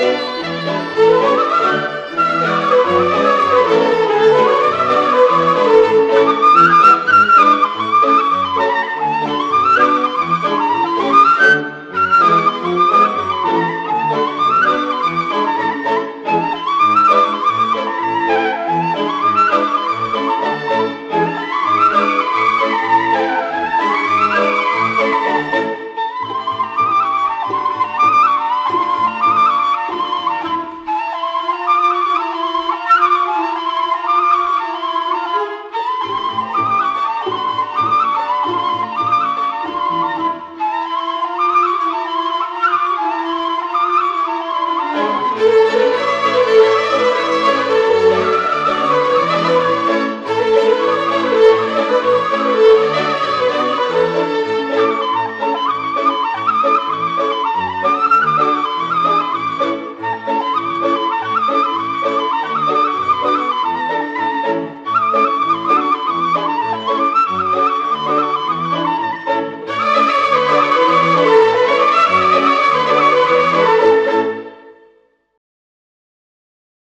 Música